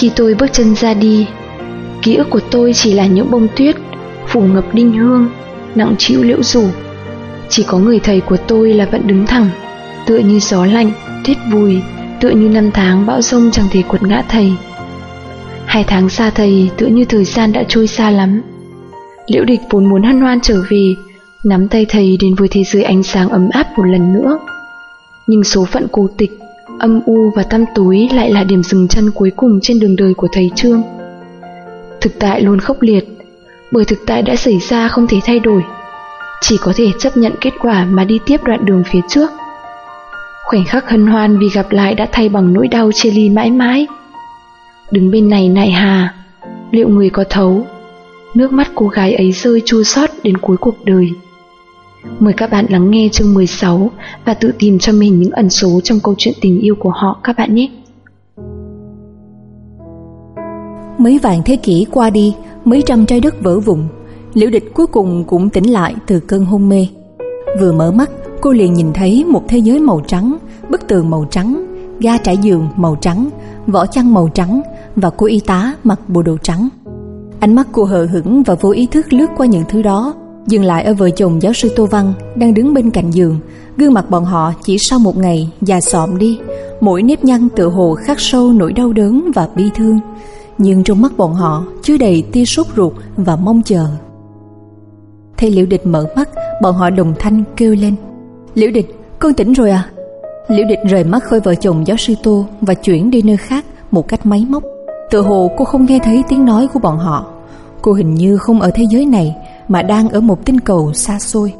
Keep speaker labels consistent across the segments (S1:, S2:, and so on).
S1: Khi tôi bước chân ra đi, ký ức của tôi chỉ là những bông tuyết phủ ngập đinh hương, nặng chịu liễu rủ. Chỉ có người thầy của tôi là vẫn đứng thẳng, tựa như gió lạnh, tuyết vùi, tựa như năm tháng bão rông chẳng thể quật ngã thầy. Hai tháng xa thầy tựa như thời gian đã trôi xa lắm. Liễu địch vốn muốn hân hoan trở về, nắm tay thầy đến với thế giới ánh sáng ấm áp một lần nữa. Nhưng số phận cô tịch, âm u và tăm tối lại là điểm dừng chân cuối cùng trên đường đời của thầy Trương. Thực tại luôn khốc liệt, bởi thực tại đã xảy ra không thể thay đổi. Chỉ có thể chấp nhận kết quả mà đi tiếp đoạn đường phía trước. Khoảnh khắc hân hoan vì gặp lại đã thay bằng nỗi đau chia ly mãi mãi. Đứng bên này nại hà, liệu người có thấu? Nước mắt cô gái ấy rơi chua xót đến cuối cuộc đời. Mời các bạn lắng nghe chương 16 và tự tìm cho mình những ẩn số trong câu chuyện tình yêu của họ các bạn nhé.
S2: Mấy vạn thế kỷ qua đi, mấy trăm trái đất vỡ vụn, Liễu Địch cuối cùng cũng tỉnh lại từ cơn hôn mê. Vừa mở mắt, cô liền nhìn thấy một thế giới màu trắng, bức tường màu trắng, ga trải giường màu trắng, vỏ chăn màu trắng và cô y tá mặc bộ đồ trắng. Ánh mắt cô hờ hững và vô ý thức lướt qua những thứ đó, dừng lại ở vợ chồng giáo sư Tô Văn đang đứng bên cạnh giường. Gương mặt bọn họ chỉ sau một ngày già xọm đi, mỗi nếp nhăn tựa hồ khắc sâu nỗi đau đớn và bi thương. Nhưng trong mắt bọn họ chứa đầy tia sốt ruột và mong chờ. Thấy Liễu Địch mở mắt, bọn họ đồng thanh kêu lên: "Liễu Địch, con tỉnh rồi à?" Liễu Địch rời mắt khỏi vợ chồng giáo sư Tô và chuyển đi nơi khác một cách máy móc. Tự hồ cô không nghe thấy tiếng nói của bọn họ. Cô hình như không ở thế giới này mà đang ở một tinh cầu xa xôi.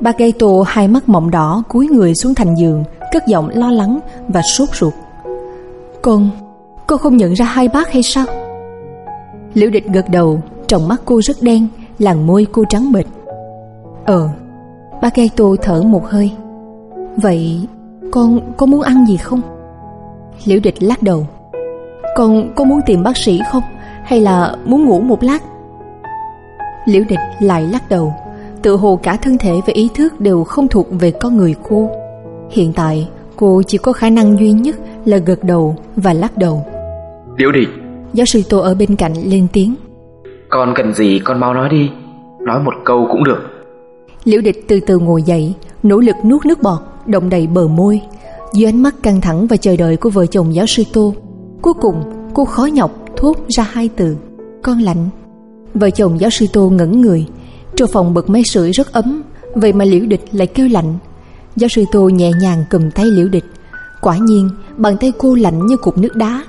S2: Ba gây hai mắt mộng đỏ cúi người xuống thành giường, cất giọng lo lắng và sốt ruột. Con, con không nhận ra hai bác hay sao? Liễu địch gật đầu, trong mắt cô rất đen, làn môi cô trắng bệch. Ờ, ba gây thở một hơi. Vậy con có muốn ăn gì không? Liễu địch lắc đầu. Con có muốn tìm bác sĩ không? Hay là muốn ngủ một lát? Liễu địch lại lắc đầu. Tự hồ cả thân thể và ý thức đều không thuộc về con người cô. Hiện tại cô chỉ có khả năng duy nhất là gật đầu và lắc đầu.
S3: Liễu địch.
S2: Giáo sư Tô ở bên cạnh lên tiếng.
S3: Con cần gì con mau nói đi. Nói một câu cũng được.
S2: Liễu địch từ từ ngồi dậy Nỗ lực nuốt nước bọt Động đầy bờ môi. Dưới ánh mắt căng thẳng và chờ đợi của vợ chồng giáo sư Tô Cuối cùng cô khó nhọc thốt ra hai từ. Con lạnh Vợ chồng giáo sư Tô ngẩn người. Trong phòng bật máy sưởi rất ấm Vậy mà liễu địch lại kêu lạnh. Giáo sư Tô nhẹ nhàng cầm tay liễu địch. Quả nhiên bàn tay cô lạnh như cục nước đá.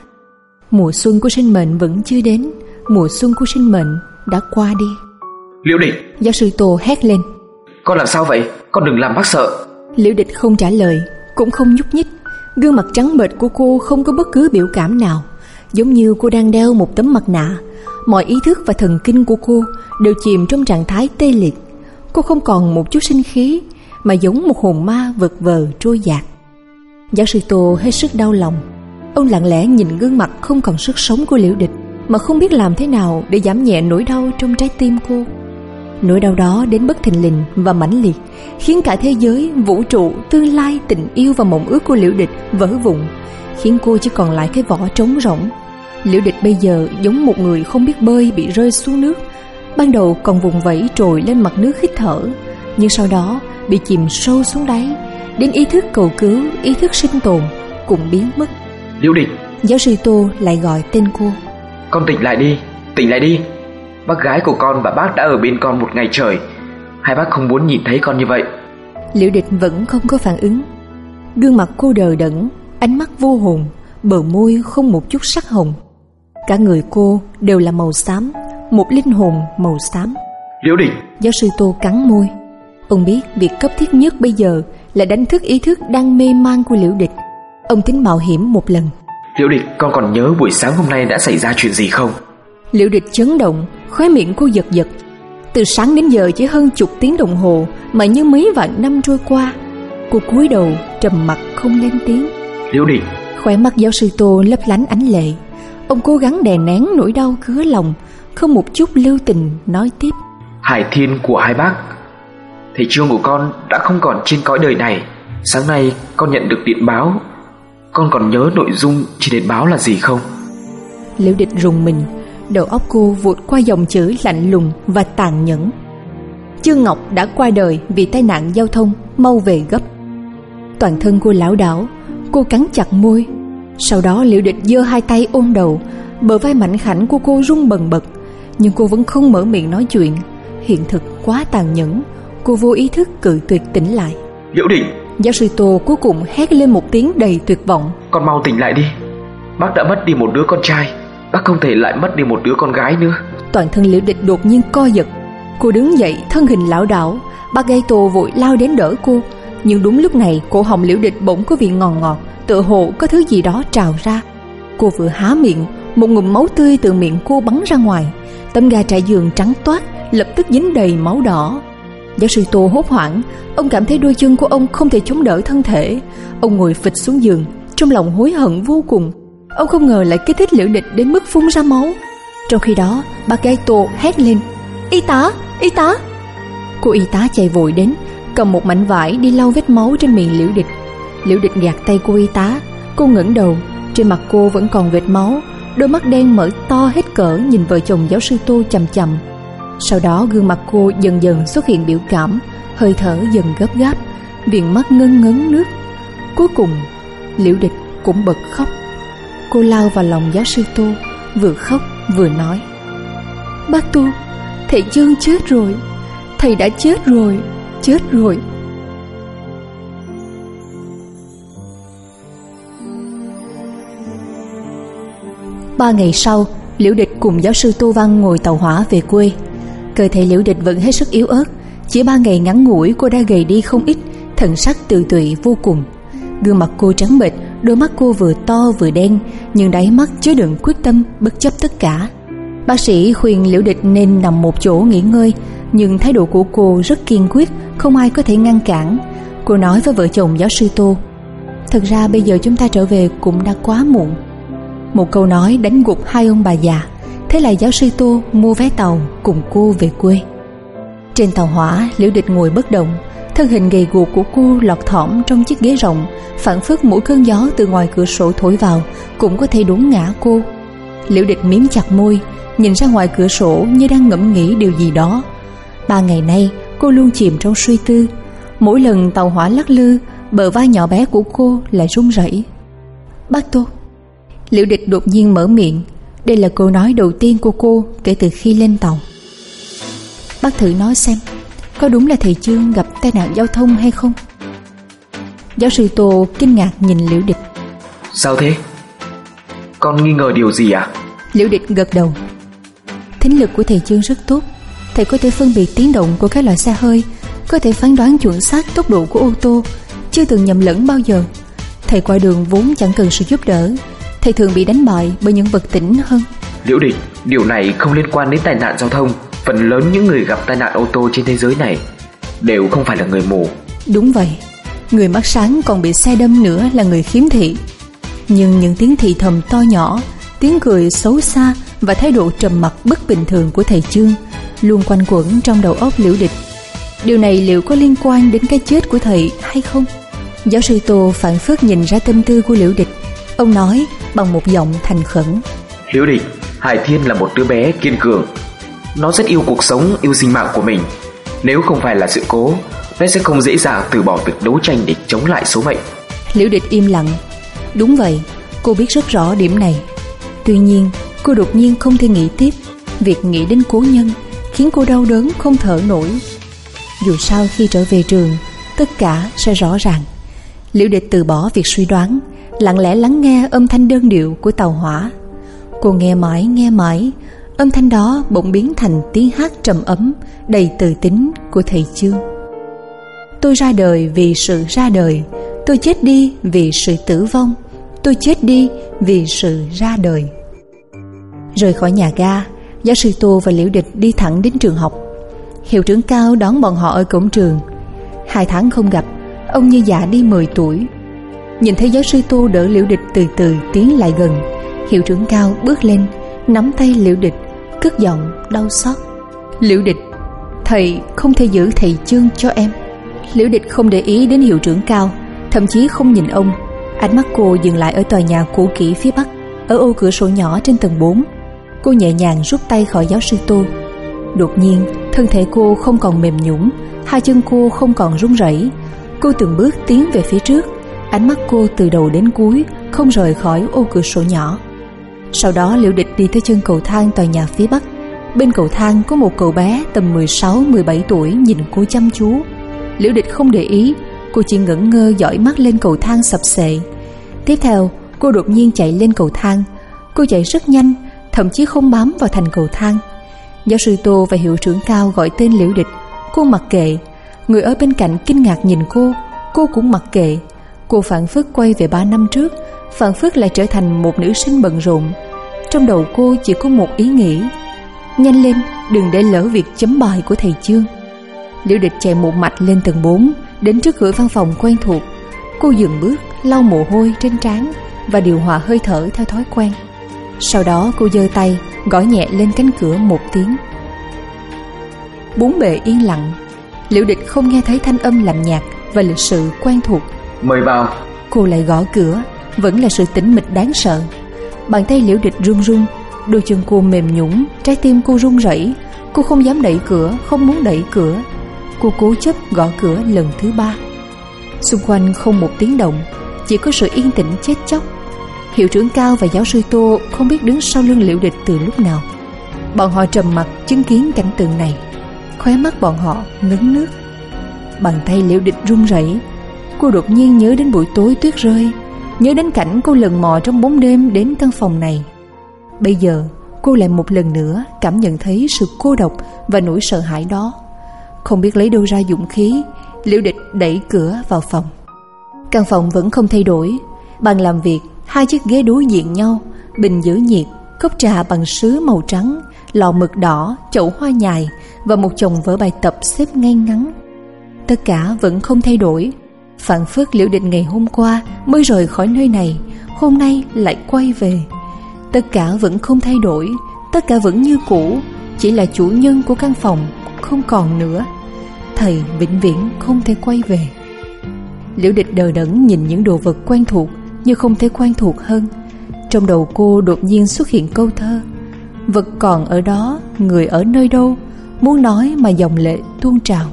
S2: Mùa xuân của sinh mệnh vẫn chưa đến Mùa xuân của sinh mệnh đã qua đi.
S3: Liễu địch.
S2: Giáo sư Tô hét lên.
S3: Con làm sao vậy? Con đừng làm bác sợ.
S2: Liễu địch không trả lời Cũng không nhúc nhích. Gương mặt trắng bệch của cô không có bất cứ biểu cảm nào Giống như cô đang đeo một tấm mặt nạ mọi ý thức và thần kinh của cô đều chìm trong trạng thái tê liệt. Cô không còn một chút sinh khí, mà giống một hồn ma vật vờ trôi dạt. Giáo sư Tô hết sức đau lòng. Ông lặng lẽ nhìn gương mặt không còn sức sống của Liễu Địch, mà không biết làm thế nào để giảm nhẹ nỗi đau trong trái tim cô. Nỗi đau đó đến bất thình lình và mãnh liệt, khiến cả thế giới, vũ trụ, tương lai, tình yêu và mộng ước của Liễu Địch vỡ vụn, khiến cô chỉ còn lại cái vỏ trống rỗng Liễu địch bây giờ giống một người không biết bơi bị rơi xuống nước? Ban đầu còn vùng vẫy trồi lên mặt nước hít thở Nhưng sau đó bị chìm sâu xuống đáy Đến ý thức cầu cứu, ý thức sinh tồn cũng biến mất.
S3: Liễu địch.
S2: Giáo sư Tô lại gọi tên cô.
S3: Con tỉnh lại đi, tỉnh lại đi. Bác gái của con và bác đã ở bên con một ngày trời. Hai bác không muốn nhìn thấy con như vậy.
S2: Liễu địch vẫn không có phản ứng. Gương mặt cô đờ đẫn Ánh mắt vô hồn Bờ môi không một chút sắc hồng Cả người cô đều là màu xám Một linh hồn màu xám.
S3: Liễu Đình.
S2: Giáo sư Tô cắn môi. Ông biết việc cấp thiết nhất bây giờ Là đánh thức ý thức đang mê man của Liễu Địch. Ông tính mạo hiểm một lần.
S3: Liễu Địch con còn nhớ buổi sáng hôm nay đã xảy ra chuyện gì không?
S2: Liễu Địch chấn động Khóe miệng cô giật giật. Từ sáng đến giờ chỉ hơn chục tiếng đồng hồ Mà như mấy vạn năm trôi qua Cô cúi đầu trầm mặt không lên tiếng.
S3: Liễu Địch.
S2: Khóe mắt giáo sư Tô lấp lánh ánh lệ Ông cố gắng đè nén nỗi đau cứa lòng Không một chút lưu tình nói tiếp.
S3: Hải thiên của hai bác Thầy trương của con đã không còn trên cõi đời này. Sáng nay con nhận được điện báo. Con còn nhớ nội dung trên điện báo là gì không?
S2: Liễu địch rùng mình Đầu óc cô vụt qua dòng chữ lạnh lùng và tàn nhẫn. Chương Ngọc đã qua đời vì tai nạn giao thông Mau về gấp. Toàn thân cô lão đảo Cô cắn chặt môi Sau đó liễu địch giơ hai tay ôm đầu Bờ vai mạnh khảnh của cô rung bần bật Nhưng cô vẫn không mở miệng nói chuyện. Hiện thực quá tàn nhẫn Cô vô ý thức cự tuyệt tỉnh lại.
S3: Liễu định
S2: Giáo sư Tô cuối cùng hét lên một tiếng đầy tuyệt vọng.
S3: Con mau tỉnh lại đi Bác đã mất đi một đứa con trai Bác không thể lại mất đi một đứa con gái nữa.
S2: Toàn thân liễu địch đột nhiên co giật. Cô đứng dậy thân hình lão đảo Bác gây tô vội lao đến đỡ cô. Nhưng đúng lúc này cổ họng liễu địch bỗng có vị ngọt ngọt Tựa hồ có thứ gì đó trào ra. Cô vừa há miệng Một ngụm máu tươi từ miệng cô bắn ra ngoài. Tấm ga trải giường trắng toát Lập tức dính đầy máu đỏ. Giáo sư Tô hốt hoảng Ông cảm thấy đôi chân của ông không thể chống đỡ thân thể. Ông ngồi phịch xuống giường Trong lòng hối hận vô cùng. Ông không ngờ lại kích thích liễu địch đến mức phun ra máu. Trong khi đó Bác gai Tô hét lên Y tá, y tá! Cô y tá chạy vội đến Cầm một mảnh vải đi lau vết máu trên miệng liễu địch Liễu địch gạt tay cô y tá. Cô ngẩng đầu Trên mặt cô vẫn còn vệt máu. Đôi mắt đen mở to hết cỡ Nhìn vợ chồng giáo sư Tô chầm chầm Sau đó gương mặt cô dần dần xuất hiện biểu cảm Hơi thở dần gấp gáp Viền mắt ngân ngấn nước. Cuối cùng Liễu địch cũng bật khóc. Cô lao vào lòng giáo sư Tô Vừa khóc vừa nói Bác tu, Thầy Dương chết rồi. Thầy đã chết rồi Chết rồi. Ba ngày sau, Liễu Địch cùng giáo sư Tô Văn ngồi tàu hỏa về quê. Cơ thể Liễu Địch vẫn hết sức yếu ớt, Chỉ ba ngày ngắn ngủi cô đã gầy đi không ít, Thần sắc tự tụy vô cùng. Gương mặt cô trắng bệch, Đôi mắt cô vừa to vừa đen, Nhưng đáy mắt chứa đựng quyết tâm bất chấp tất cả. Bác sĩ khuyên Liễu Địch nên nằm một chỗ nghỉ ngơi, Nhưng thái độ của cô rất kiên quyết, Không ai có thể ngăn cản. Cô nói với vợ chồng giáo sư Tô, Thật ra bây giờ chúng ta trở về cũng đã quá muộn. Một câu nói đánh gục hai ông bà già. Thế là giáo sư Tô mua vé tàu cùng cô về quê. Trên tàu hỏa, Liễu Địch ngồi bất động. Thân hình gầy guộc của cô lọt thỏm trong chiếc ghế rộng, Phản phất mỗi cơn gió từ ngoài cửa sổ thổi vào Cũng có thể đốn ngã cô. Liễu Địch miếm chặt môi, Nhìn ra ngoài cửa sổ như đang ngẫm nghĩ điều gì đó. Ba ngày nay, cô luôn chìm trong suy tư. Mỗi lần tàu hỏa lắc lư, Bờ vai nhỏ bé của cô lại run rẩy. Bác Tô Liễu địch đột nhiên mở miệng. Đây là câu nói đầu tiên của cô Kể từ khi lên tàu. Bác thử nói xem Có đúng là thầy Trương gặp tai nạn giao thông hay không? Giáo sư Tô kinh ngạc nhìn Liễu địch.
S3: Sao thế? Con nghi ngờ điều gì à
S2: Liễu địch gật đầu. Thính lực của thầy Trương rất tốt. Thầy có thể phân biệt tiếng động của các loại xe hơi Có thể phán đoán chuẩn xác tốc độ của ô tô Chưa từng nhầm lẫn bao giờ. Thầy qua đường vốn chẳng cần sự giúp đỡ Thầy thường bị đánh bại bởi những vật tỉnh hơn
S3: Liễu địch Điều này không liên quan đến tai nạn giao thông Phần lớn những người gặp tai nạn ô tô trên thế giới này Đều không phải là người mù
S2: Đúng vậy Người mắt sáng còn bị xe đâm nữa là người khiếm thị Nhưng những tiếng thị thầm to nhỏ Tiếng cười xấu xa và thái độ trầm mặc bất bình thường của thầy Trương luôn quanh quẩn trong đầu óc Liễu Địch. Điều này liệu có liên quan đến cái chết của thầy hay không? Giáo sư Tô phản phất nhìn ra tâm tư của Liễu Địch. Ông nói bằng một giọng thành khẩn.
S3: Liễu Địch, Hải Thiên là một đứa bé kiên cường. Nó rất yêu cuộc sống, yêu sinh mạng của mình. Nếu không phải là sự cố, nó sẽ không dễ dàng từ bỏ việc đấu tranh để chống lại số mệnh.
S2: Liễu Địch im lặng. Đúng vậy, cô biết rất rõ điểm này. Tuy nhiên, Cô đột nhiên không thể nghĩ tiếp Việc nghĩ đến cố nhân Khiến cô đau đớn không thở nổi Dù sao khi trở về trường Tất cả sẽ rõ ràng Liễu địch từ bỏ việc suy đoán Lặng lẽ lắng nghe âm thanh đơn điệu của tàu hỏa. Cô nghe mãi nghe mãi. Âm thanh đó bỗng biến thành tiếng hát trầm ấm Đầy từ tính của thầy Chương. Tôi ra đời vì sự ra đời. Tôi chết đi vì sự tử vong. Tôi chết đi vì sự ra đời. Rời khỏi nhà ga, Giáo sư Tô và Liễu Địch đi thẳng đến trường học. Hiệu trưởng Cao đón bọn họ ở cổng trường. Hai tháng không gặp, Ông như già đi 10 tuổi. Nhìn thấy giáo sư tu đỡ Liễu Địch từ từ tiến lại gần, Hiệu trưởng Cao bước lên, Nắm tay Liễu Địch, Cất giọng đau xót. Liễu Địch, Thầy không thể giữ thầy chương cho em. Liễu Địch không để ý đến hiệu trưởng Cao, Thậm chí không nhìn ông. Ánh mắt cô dừng lại ở tòa nhà cũ kỹ phía bắc, Ở ô cửa sổ nhỏ trên tầng 4 Cô nhẹ nhàng rút tay khỏi giáo sư tu. Đột nhiên, Thân thể cô không còn mềm nhũng Hai chân cô không còn run rẩy. Cô từng bước tiến về phía trước. Ánh mắt cô từ đầu đến cuối Không rời khỏi ô cửa sổ nhỏ. Sau đó Liễu Địch đi tới chân cầu thang tòa nhà phía bắc. Bên cầu thang có một cậu bé tầm 16-17 tuổi nhìn cô chăm chú. Liễu Địch không để ý, Cô chỉ ngẩn ngơ dõi mắt lên cầu thang sập sệ. Tiếp theo, cô đột nhiên chạy lên cầu thang. Cô chạy rất nhanh, Thậm chí không bám vào thành cầu thang. Giáo sư Tô và hiệu trưởng cao gọi tên Liễu Địch. Cô mặc kệ. Người ở bên cạnh kinh ngạc nhìn cô. Cô cũng mặc kệ. Cô phản phất quay về ba năm trước, Phản phất lại trở thành một nữ sinh bận rộn. Trong đầu cô chỉ có một ý nghĩ. Nhanh lên, Đừng để lỡ việc chấm bài của thầy chương. Liễu địch chạy một mạch lên tầng 4 Đến trước cửa văn phòng quen thuộc. Cô dừng bước, lau mồ hôi trên trán Và điều hòa hơi thở theo thói quen. Sau đó cô giơ tay, Gõ nhẹ lên cánh cửa một tiếng. Bốn bề yên lặng. Liễu địch không nghe thấy thanh âm làm nhạc Và lịch sự quen thuộc.
S3: Mời vào.
S2: Cô lại gõ cửa, Vẫn là sự tĩnh mịch đáng sợ. Bàn tay liễu địch run run, Đôi chân cô mềm nhũng Trái tim cô run rẩy. Cô không dám đẩy cửa, Không muốn đẩy cửa. Cô cố chấp gõ cửa lần thứ ba. Xung quanh không một tiếng động, Chỉ có sự yên tĩnh chết chóc. Hiệu trưởng Cao và giáo sư Tô Không biết đứng sau lưng liễu địch từ lúc nào. Bọn họ trầm mặt chứng kiến cảnh tượng này. Khóe mắt bọn họ ngấn nước. Bàn tay liễu địch run rẩy Cô đột nhiên nhớ đến buổi tối tuyết rơi Nhớ đến cảnh cô lần mò trong bóng đêm đến căn phòng này. Bây giờ cô lại một lần nữa cảm nhận thấy sự cô độc và nỗi sợ hãi đó. Không biết lấy đâu ra dũng khí Liễu địch đẩy cửa vào phòng. Căn phòng vẫn không thay đổi Bàn làm việc, hai chiếc ghế đối diện nhau Bình giữ nhiệt, cốc trà bằng sứ màu trắng Lọ mực đỏ, chậu hoa nhài Và một chồng vở bài tập xếp ngay ngắn. Tất cả vẫn không thay đổi. Phản phước liễu định ngày hôm qua Mới rời khỏi nơi này, Hôm nay lại quay về. Tất cả vẫn không thay đổi, Tất cả vẫn như cũ, Chỉ là chủ nhân của căn phòng Không còn nữa. Thầy vĩnh viễn không thể quay về. Liễu địch đờ đẫn nhìn những đồ vật quen thuộc Như không thể quen thuộc hơn. Trong đầu cô đột nhiên xuất hiện câu thơ, Vật còn ở đó, Người ở nơi đâu? Muốn nói mà dòng lệ tuôn trào.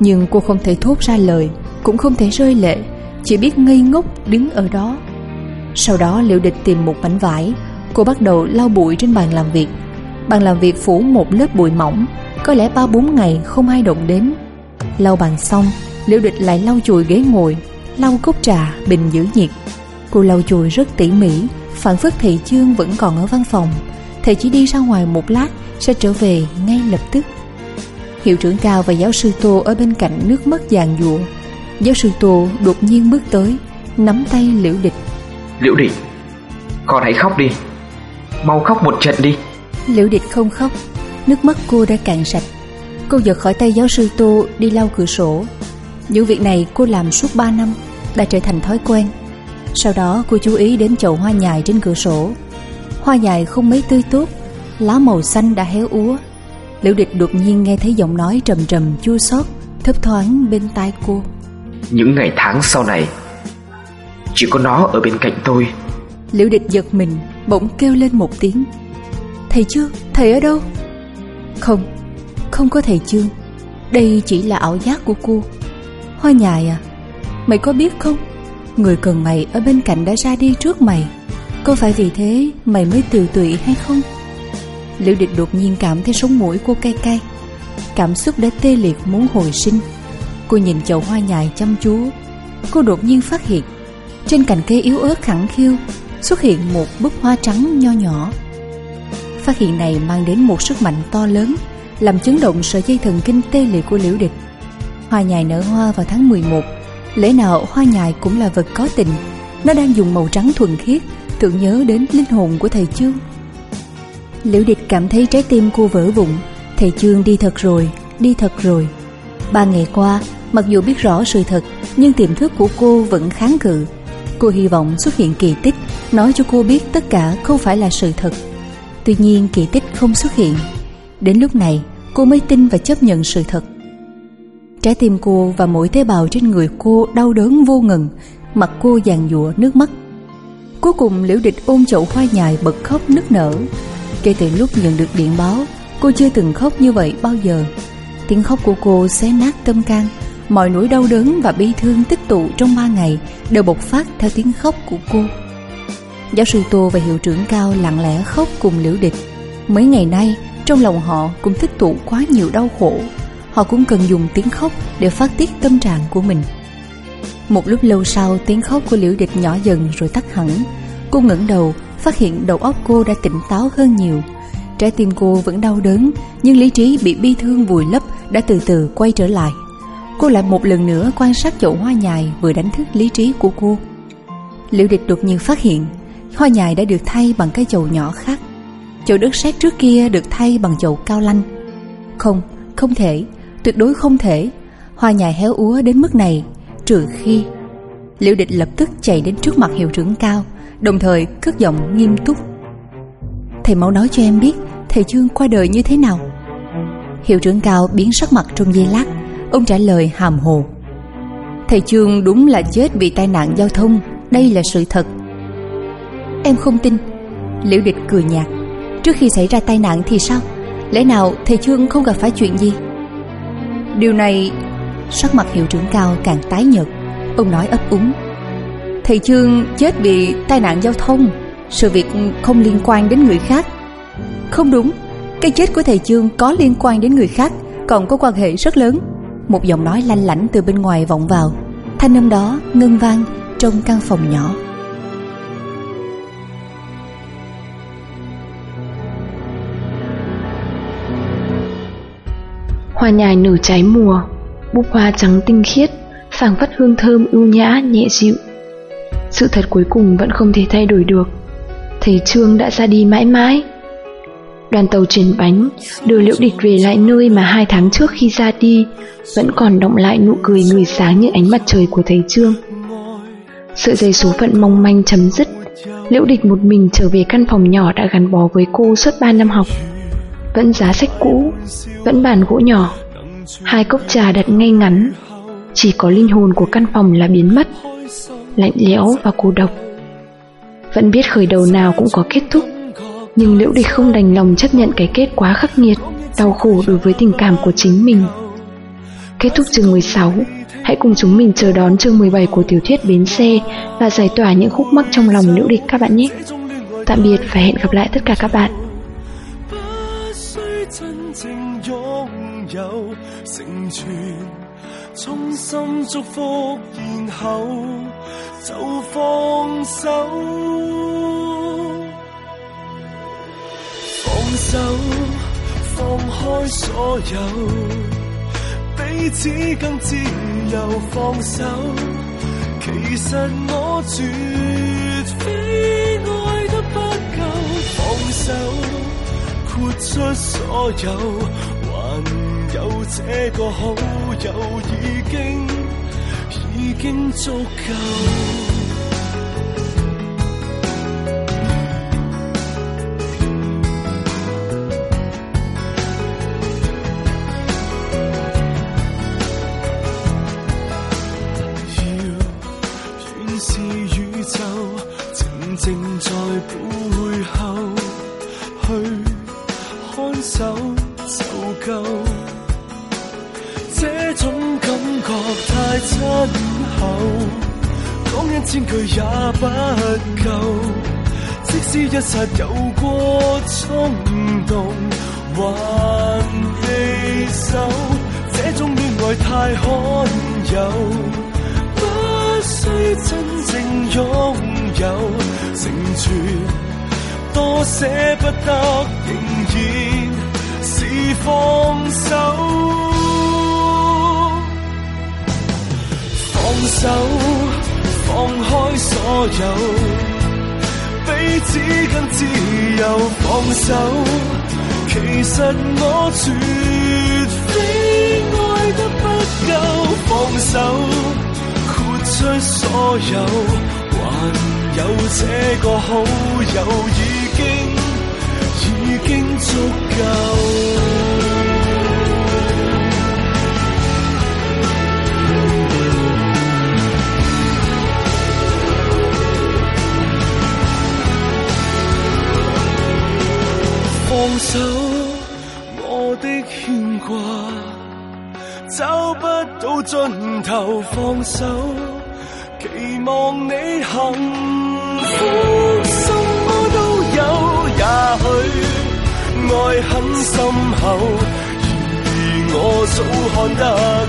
S2: Nhưng cô không thể thốt ra lời. Cũng không thể rơi lệ Chỉ biết ngây ngốc đứng ở đó. Sau đó liệu địch tìm một mảnh vải Cô bắt đầu lau bụi trên bàn làm việc. Bàn làm việc phủ một lớp bụi mỏng Có lẽ ba bốn ngày không ai động đến. Lau bàn xong Liễu địch lại lau chùi ghế ngồi Lau cốc trà, bình giữ nhiệt. Cô lau chùi rất tỉ mỉ Phản phất thầy chương vẫn còn ở văn phòng. Thầy chỉ đi ra ngoài một lát Sẽ trở về ngay lập tức. Hiệu trưởng Cao và giáo sư Tô Ở bên cạnh nước mắt giàn dụa Giáo sư Tô đột nhiên bước tới Nắm tay Liễu Địch.
S3: Liễu Địch Con hãy khóc đi. Mau khóc một trận đi.
S2: Liễu Địch không khóc Nước mắt cô đã cạn sạch. Cô giật khỏi tay giáo sư Tô đi lau cửa sổ. Những việc này cô làm suốt 3 năm Đã trở thành thói quen. Sau đó cô chú ý đến chậu hoa nhài trên cửa sổ. Hoa nhài không mấy tươi tốt Lá màu xanh đã héo úa. Liễu địch đột nhiên nghe thấy giọng nói trầm trầm chua xót thấp thoáng bên tai cô
S3: những ngày tháng sau này. Chỉ có nó ở bên cạnh tôi.
S2: Liễu địch giật mình Bỗng kêu lên một tiếng. Thầy chưa? Thầy ở đâu? Không, không có thầy chưa Đây chỉ là ảo giác của cô. Hoa nhài à Mày có biết không? Người cần mày ở bên cạnh đã ra đi trước mày. Có phải vì thế mày mới từ tụy hay không? Liễu địch đột nhiên cảm thấy sống mũi cô cay cay. Cảm xúc đã tê liệt muốn hồi sinh. Cô nhìn chậu hoa nhài chăm chú. Cô đột nhiên phát hiện Trên cành cây yếu ớt khẳng khiu Xuất hiện một bức hoa trắng nho nhỏ. Phát hiện này mang đến một sức mạnh to lớn Làm chấn động sợi dây thần kinh tê liệt của liễu địch. Hoa nhài nở hoa vào tháng 11 Lẽ nào hoa nhài cũng là vật có tình? Nó đang dùng màu trắng thuần khiết Tưởng nhớ đến linh hồn của thầy chương. Liễu địch cảm thấy trái tim cô vỡ vụn. Thầy Chương đi thật rồi, đi thật rồi. Ba ngày qua, mặc dù biết rõ sự thật, Nhưng tiềm thức của cô vẫn kháng cự. Cô hy vọng xuất hiện kỳ tích, Nói cho cô biết tất cả không phải là sự thật. Tuy nhiên, kỳ tích không xuất hiện. Đến lúc này, cô mới tin và chấp nhận sự thật. Trái tim cô và mỗi tế bào trên người cô đau đớn vô ngừng Mặt cô giàn giụa nước mắt. Cuối cùng, liễu địch ôm chậu hoa nhài bật khóc nức nở. Kể từ lúc nhận được điện báo, Cô chưa từng khóc như vậy bao giờ. Tiếng khóc của cô xé nát tâm can. Mọi nỗi đau đớn và bi thương tích tụ trong ba ngày Đều bộc phát theo tiếng khóc của cô. Giáo sư Tô và hiệu trưởng Cao lặng lẽ khóc cùng liễu địch. Mấy ngày nay, trong lòng họ cũng tích tụ quá nhiều đau khổ. Họ cũng cần dùng tiếng khóc để phát tiết tâm trạng của mình. Một lúc lâu sau, tiếng khóc của liễu địch nhỏ dần rồi tắt hẳn. Cô ngẩng đầu, phát hiện đầu óc cô đã tỉnh táo hơn nhiều. Trái tim cô vẫn đau đớn, Nhưng lý trí bị bi thương vùi lấp đã từ từ quay trở lại. Cô lại một lần nữa quan sát chậu hoa nhài vừa đánh thức lý trí của cô. Liệu địch đột nhiên phát hiện Hoa nhài đã được thay bằng cái chậu nhỏ khác. Chậu đất sét trước kia được thay bằng chậu cao lanh. Không, không thể Tuyệt đối không thể. Hoa nhài héo úa đến mức này Trừ khi liệu địch lập tức chạy đến trước mặt hiệu trưởng cao Đồng thời cất giọng nghiêm túc. Thầy mau nói cho em biết Thầy Trương qua đời như thế nào? Hiệu trưởng cao biến sắc mặt trong giây lát. Ông trả lời hàm hồ. Thầy Trương đúng là chết vì tai nạn giao thông. Đây là sự thật. Em không tin. Liễu địch cười nhạt. Trước khi xảy ra tai nạn thì sao? Lẽ nào thầy Trương không gặp phải chuyện gì? Điều này, Sắc mặt hiệu trưởng cao càng tái nhợt. Ông nói ấp úng. Thầy Trương chết vì tai nạn giao thông. Sự việc không liên quan đến người khác. Không đúng. Cái chết của thầy Trương có liên quan đến người khác, Còn có quan hệ rất lớn. Một giọng nói lanh lảnh từ bên ngoài vọng vào. Thanh âm đó ngân vang trong căn phòng nhỏ.
S4: Hoa nhài nở trái mùa, Búp hoa trắng tinh khiết, phảng phất hương thơm ưu nhã, nhẹ dịu. Sự thật cuối cùng vẫn không thể thay đổi được. Thầy Trương đã ra đi mãi mãi. Đoàn tàu chuyển bánh đưa liễu địch về lại nơi mà hai tháng trước khi ra đi vẫn còn động lại nụ cười người sáng như ánh mặt trời của thầy Trương. Sợi dây số phận mong manh chấm dứt, liễu địch một mình trở về căn phòng nhỏ đã gắn bó với cô suốt ba năm học. Vẫn giá sách cũ, vẫn bàn gỗ nhỏ, hai cốc trà đặt ngay ngắn, chỉ có linh hồn của căn phòng là biến mất, lạnh lẽo và cô độc. Vẫn biết khởi đầu nào cũng có kết thúc, nhưng liễu địch không đành lòng chấp nhận cái kết quá khắc nghiệt, đau khổ đối với tình cảm của chính mình. Kết thúc chương 16, hãy cùng chúng mình chờ đón chương 17 của tiểu thuyết Bến Xe và giải tỏa những khúc mắc trong lòng liễu địch các bạn nhé. Tạm biệt và hẹn gặp lại tất cả các bạn. 真正拥有成全，衷心祝福，然后就放手， 放手，放開所有，彼此更自由，放手。其實我絕非愛得不夠，放手。豁出所有，還有這個好友已經已經足夠。静在背后去看守就够，这种感觉太亲厚，讲一千句也不够。即使一刹有过冲动，还避守，这种恋爱太罕有，不需真正拥。有成全多捨不得，仍然是放手，放手。放开所有，彼此更自由。放手，其实我绝非爱得不够。放手，豁出所有，還有这个好友已经已经足够。放手，我的牵挂，找不到尽头。放手，期望你肯。苦，什么都有，也许爱很深厚，然而我早看得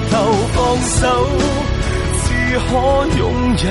S4: 透，放手，只可拥有。